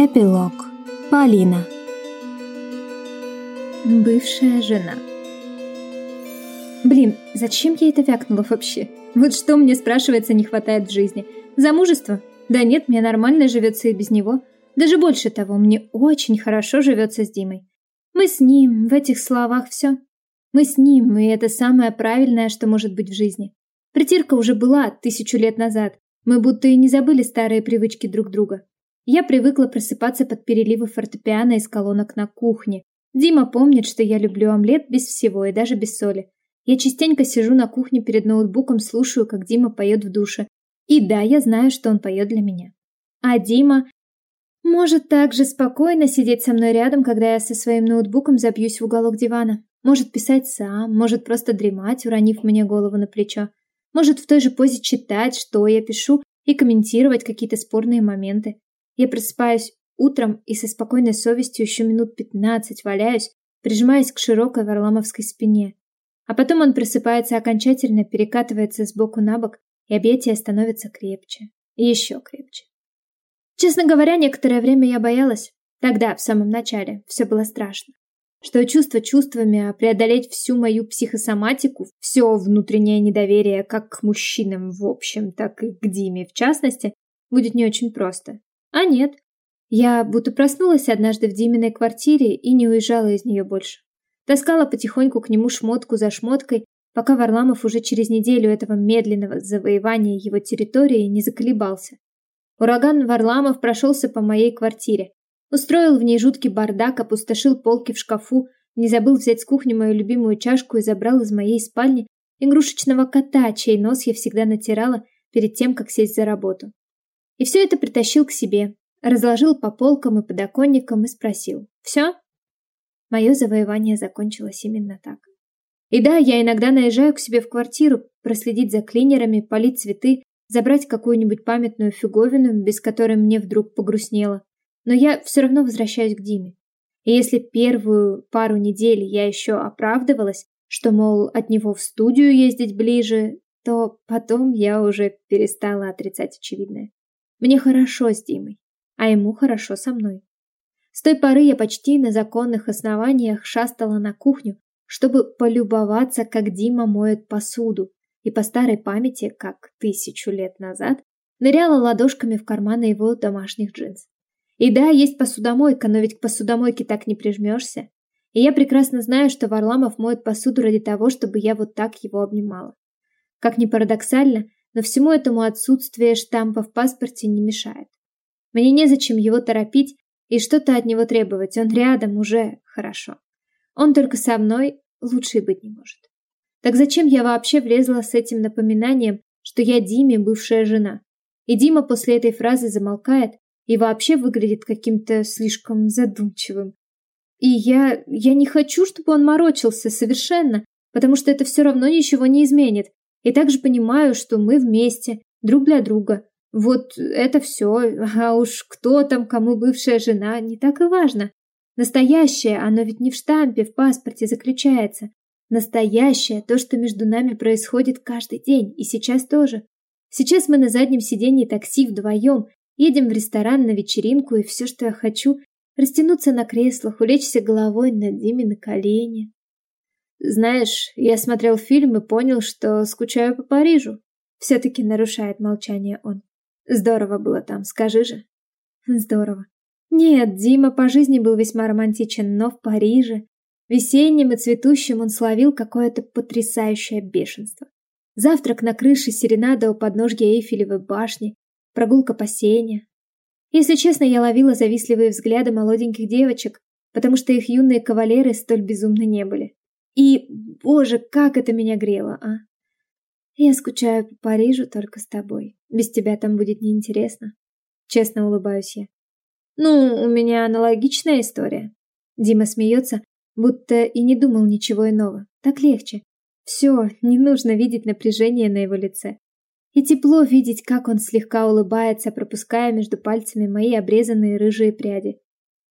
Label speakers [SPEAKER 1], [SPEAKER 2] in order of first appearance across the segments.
[SPEAKER 1] Эпилог. Полина.
[SPEAKER 2] Бывшая жена. Блин, зачем я это вякнула вообще? Вот что мне, спрашивается, не хватает в жизни? Замужество? Да нет, мне нормально живется и без него. Даже больше того, мне очень хорошо живется с Димой. Мы с ним, в этих словах все. Мы с ним, и это самое правильное, что может быть в жизни. Притирка уже была тысячу лет назад. Мы будто и не забыли старые привычки друг друга. Я привыкла просыпаться под переливы фортепиано из колонок на кухне. Дима помнит, что я люблю омлет без всего и даже без соли. Я частенько сижу на кухне перед ноутбуком, слушаю, как Дима поет в душе. И да, я знаю, что он поет для меня. А Дима может также спокойно сидеть со мной рядом, когда я со своим ноутбуком забьюсь в уголок дивана. Может писать сам, может просто дремать, уронив мне голову на плечо. Может в той же позе читать, что я пишу, и комментировать какие-то спорные моменты. Я просыпаюсь утром и со спокойной совестью еще минут пятнадцать валяюсь, прижимаясь к широкой варламовской спине. А потом он просыпается окончательно, перекатывается с боку на бок, и объятия становятся крепче. Еще крепче. Честно говоря, некоторое время я боялась. Тогда, в самом начале, все было страшно. Что чувство чувствами, а преодолеть всю мою психосоматику, все внутреннее недоверие как к мужчинам в общем, так и к Диме в частности, будет не очень просто. А нет. Я будто проснулась однажды в Диминой квартире и не уезжала из нее больше. Таскала потихоньку к нему шмотку за шмоткой, пока Варламов уже через неделю этого медленного завоевания его территории не заколебался. Ураган Варламов прошелся по моей квартире. Устроил в ней жуткий бардак, опустошил полки в шкафу, не забыл взять с кухни мою любимую чашку и забрал из моей спальни игрушечного кота, чей нос я всегда натирала перед тем, как сесть за работу. И все это притащил к себе, разложил по полкам и подоконникам и спросил. «Все?» Мое завоевание закончилось именно так. И да, я иногда наезжаю к себе в квартиру, проследить за клинерами, полить цветы, забрать какую-нибудь памятную фиговину, без которой мне вдруг погрустнело. Но я все равно возвращаюсь к Диме. И если первую пару недель я еще оправдывалась, что, мол, от него в студию ездить ближе, то потом я уже перестала отрицать очевидное. Мне хорошо с Димой, а ему хорошо со мной. С той поры я почти на законных основаниях шастала на кухню, чтобы полюбоваться, как Дима моет посуду, и по старой памяти, как тысячу лет назад, ныряла ладошками в карманы его домашних джинс. И да, есть посудомойка, но ведь к посудомойке так не прижмешься. И я прекрасно знаю, что Варламов моет посуду ради того, чтобы я вот так его обнимала. Как ни парадоксально, но всему этому отсутствие штампа в паспорте не мешает. Мне незачем его торопить и что-то от него требовать, он рядом уже хорошо. Он только со мной лучше быть не может. Так зачем я вообще влезла с этим напоминанием, что я Диме бывшая жена? И Дима после этой фразы замолкает и вообще выглядит каким-то слишком задумчивым. И я... я не хочу, чтобы он морочился совершенно, потому что это все равно ничего не изменит. И также понимаю, что мы вместе, друг для друга. Вот это все, а уж кто там, кому бывшая жена, не так и важно. Настоящее, оно ведь не в штампе, в паспорте заключается. Настоящее, то, что между нами происходит каждый день, и сейчас тоже. Сейчас мы на заднем сиденье такси вдвоем, едем в ресторан на вечеринку, и все, что я хочу, растянуться на креслах, улечься головой на Диме на колени. Знаешь, я смотрел фильм и понял, что скучаю по Парижу. Все-таки нарушает молчание он. Здорово было там, скажи же. Здорово. Нет, Дима по жизни был весьма романтичен, но в Париже, весенним и цветущим, он словил какое-то потрясающее бешенство. Завтрак на крыше, серенада у подножья Эйфелевой башни, прогулка по сене. Если честно, я ловила завистливые взгляды молоденьких девочек, потому что их юные кавалеры столь безумны не были. И, боже, как это меня грело, а? Я скучаю по Парижу только с тобой. Без тебя там будет неинтересно. Честно улыбаюсь я. Ну, у меня аналогичная история. Дима смеется, будто и не думал ничего иного. Так легче. Все, не нужно видеть напряжение на его лице. И тепло видеть, как он слегка улыбается, пропуская между пальцами мои обрезанные рыжие пряди.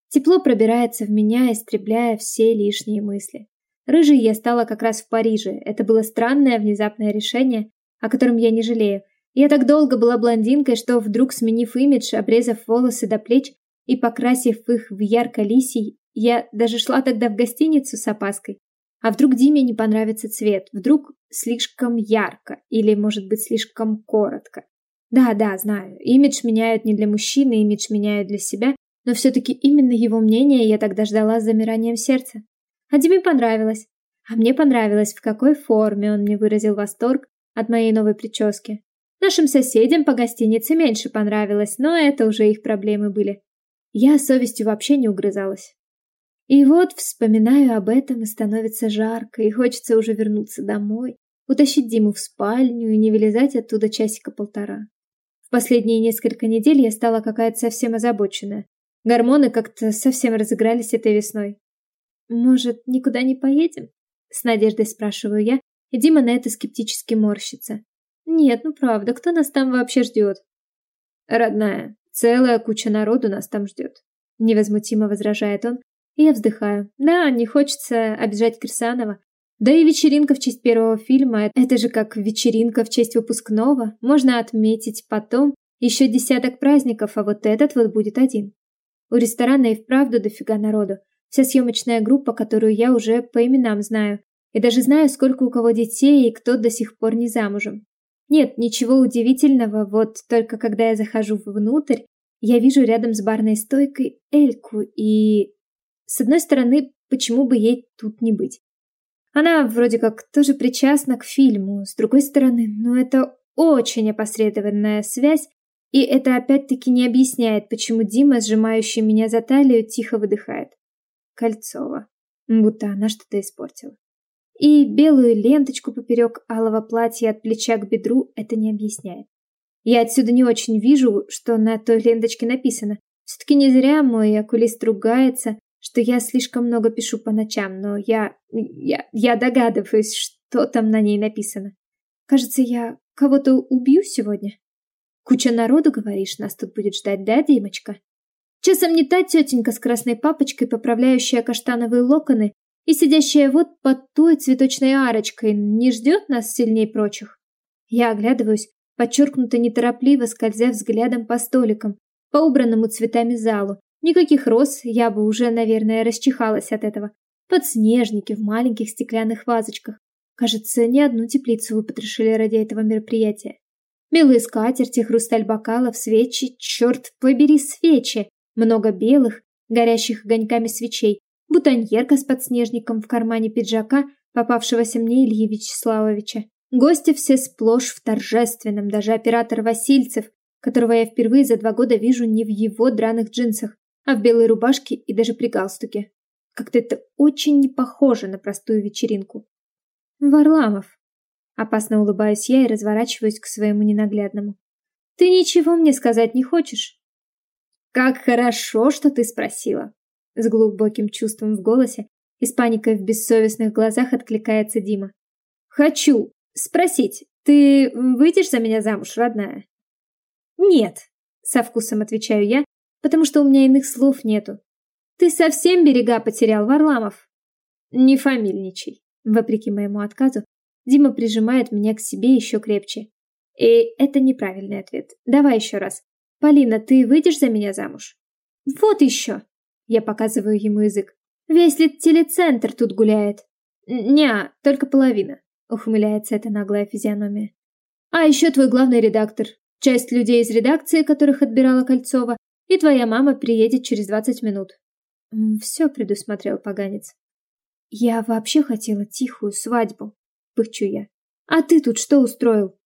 [SPEAKER 2] Тепло пробирается в меня, истребляя все лишние мысли. Рыжей я стала как раз в Париже. Это было странное внезапное решение, о котором я не жалею. Я так долго была блондинкой, что вдруг, сменив имидж, обрезав волосы до плеч, и покрасив их в ярко-лисий, я даже шла тогда в гостиницу с опаской. А вдруг Диме не понравится цвет? Вдруг слишком ярко? Или, может быть, слишком коротко? Да, да, знаю. Имидж меняют не для мужчины, имидж меняют для себя, но все-таки именно его мнение я тогда ждала с замиранием сердца. А Диме понравилось. А мне понравилось, в какой форме он мне выразил восторг от моей новой прически. Нашим соседям по гостинице меньше понравилось, но это уже их проблемы были. Я совестью вообще не угрызалась. И вот вспоминаю об этом, и становится жарко, и хочется уже вернуться домой, утащить Диму в спальню и не вылезать оттуда часика полтора. В последние несколько недель я стала какая-то совсем озабоченная. Гормоны как-то совсем разыгрались этой весной. «Может, никуда не поедем?» С надеждой спрашиваю я, и Дима на это скептически морщится. «Нет, ну правда, кто нас там вообще ждет?» «Родная, целая куча народу нас там ждет», — невозмутимо возражает он, и я вздыхаю. «Да, не хочется обижать Кирсанова. Да и вечеринка в честь первого фильма — это же как вечеринка в честь выпускного. Можно отметить потом еще десяток праздников, а вот этот вот будет один. У ресторана и вправду дофига народу. Вся съемочная группа, которую я уже по именам знаю. И даже знаю, сколько у кого детей и кто до сих пор не замужем. Нет, ничего удивительного, вот только когда я захожу внутрь, я вижу рядом с барной стойкой Эльку и... С одной стороны, почему бы ей тут не быть? Она вроде как тоже причастна к фильму, с другой стороны, ну это очень опосредованная связь, и это опять-таки не объясняет, почему Дима, сжимающий меня за талию, тихо выдыхает. Кольцова. Будто она что-то испортила. И белую ленточку поперек алого платья от плеча к бедру это не объясняет. Я отсюда не очень вижу, что на той ленточке написано. Все-таки не зря мой окулист ругается, что я слишком много пишу по ночам, но я... я, я догадываюсь, что там на ней написано. Кажется, я кого-то убью сегодня. Куча народу, говоришь, нас тут будет ждать, да, Димочка? Часом не та тетенька с красной папочкой, поправляющая каштановые локоны и сидящая вот под той цветочной арочкой, не ждет нас сильней прочих? Я оглядываюсь, подчеркнуто неторопливо, скользя взглядом по столикам, по убранному цветами залу. Никаких роз, я бы уже, наверное, расчихалась от этого. Подснежники в маленьких стеклянных вазочках. Кажется, не одну теплицу выпотрошили ради этого мероприятия. Белые скатерти, хрусталь бокалов, свечи, черт побери, свечи! Много белых, горящих огоньками свечей, бутоньерка с подснежником в кармане пиджака, попавшегося мне Ильи Вячеславовича. Гости все сплошь в торжественном, даже оператор Васильцев, которого я впервые за два года вижу не в его драных джинсах, а в белой рубашке и даже при галстуке. Как-то это очень не похоже на простую вечеринку. Варламов, Опасно улыбаюсь я и разворачиваюсь к своему ненаглядному. Ты ничего мне сказать не хочешь? Как хорошо, что ты спросила. С глубоким чувством в голосе и с паникой в бессовестных глазах откликается Дима. Хочу спросить, ты выйдешь за меня замуж, родная? Нет, со вкусом отвечаю я, потому что у меня иных слов нету. Ты совсем берега потерял, Варламов? Не фамильничай. Вопреки моему отказу, Дима прижимает меня к себе еще крепче. И это неправильный ответ. Давай еще раз. Полина, ты выйдешь за меня замуж? Вот еще. Я показываю ему язык. Весь ли телецентр тут гуляет? Не, только половина. Ухмыляется эта наглая физиономия. А еще твой главный редактор. Часть людей из редакции, которых отбирала Кольцова, и твоя мама приедет через 20 минут. Все предусмотрел поганец. Я вообще хотела тихую свадьбу пыхчу я. А ты тут что устроил?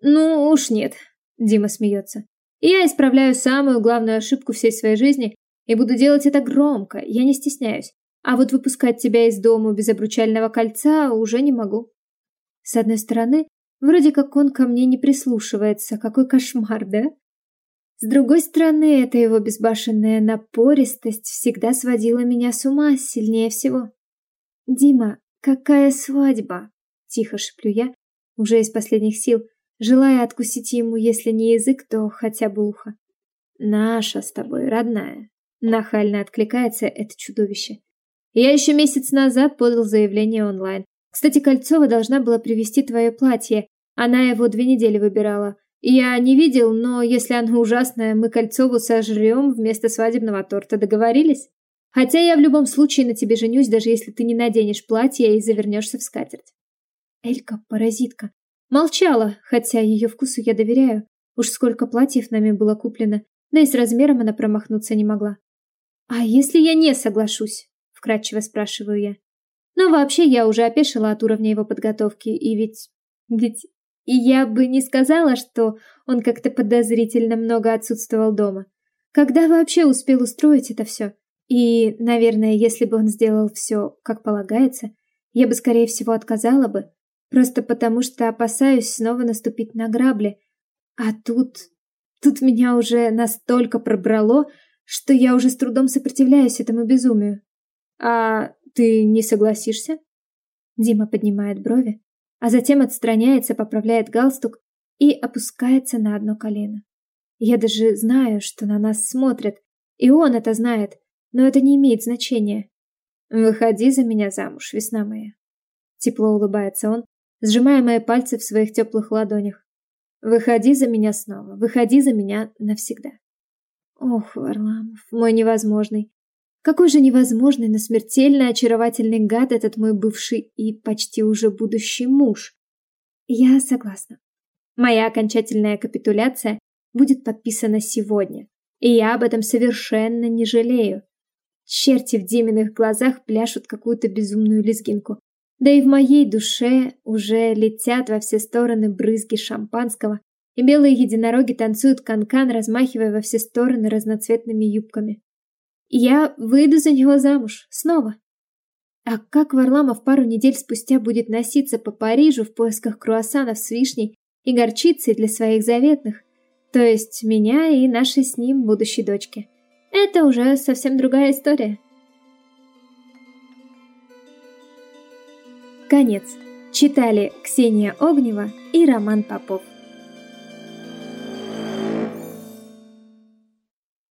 [SPEAKER 2] Ну уж нет, Дима смеется. Я исправляю самую главную ошибку всей своей жизни и буду делать это громко, я не стесняюсь. А вот выпускать тебя из дома без обручального кольца уже не могу. С одной стороны, вроде как он ко мне не прислушивается, какой кошмар, да? С другой стороны, эта его безбашенная напористость всегда сводила меня с ума сильнее всего. Дима, какая свадьба? Тихо шеплю я, уже из последних сил, желая откусить ему, если не язык, то хотя бы ухо. «Наша с тобой, родная», — нахально откликается это чудовище. «Я еще месяц назад подал заявление онлайн. Кстати, Кольцова должна была привезти твое платье. Она его две недели выбирала. Я не видел, но если оно ужасное, мы Кольцову сожрем вместо свадебного торта. Договорились? Хотя я в любом случае на тебе женюсь, даже если ты не наденешь платье и завернешься в скатерть. Элька – паразитка. Молчала, хотя ее вкусу я доверяю. Уж сколько платьев нами было куплено, да и с размером она промахнуться не могла. «А если я не соглашусь?» – вкратчиво спрашиваю я. Но вообще я уже опешила от уровня его подготовки, и ведь... Ведь и я бы не сказала, что он как-то подозрительно много отсутствовал дома. Когда вообще успел устроить это все? И, наверное, если бы он сделал все, как полагается, я бы, скорее всего, отказала бы, просто потому что опасаюсь снова наступить на грабли. А тут... Тут меня уже настолько пробрало, что я уже с трудом сопротивляюсь этому безумию. А ты не согласишься? Дима поднимает брови, а затем отстраняется, поправляет галстук и опускается на одно колено. Я даже знаю, что на нас смотрят, и он это знает, но это не имеет значения. Выходи за меня замуж, весна моя. Тепло улыбается он, сжимая мои пальцы в своих теплых ладонях. Выходи за меня снова, выходи за меня навсегда. Ох, Варламов, мой невозможный. Какой же невозможный, но смертельно очаровательный гад этот мой бывший и почти уже будущий муж. Я согласна. Моя окончательная капитуляция будет подписана сегодня, и я об этом совершенно не жалею. Черти в Диминых глазах пляшут какую-то безумную лезгинку. Да и в моей душе уже летят во все стороны брызги шампанского, и белые единороги танцуют канкан, размахивая во все стороны разноцветными юбками. Я выйду за него замуж. Снова. А как Варламов пару недель спустя будет носиться по Парижу в поисках круассанов с вишней и горчицей для своих заветных, то есть меня и нашей с ним будущей дочки. Это уже совсем другая история. Конец. Читали Ксения Огнева и Роман Попов.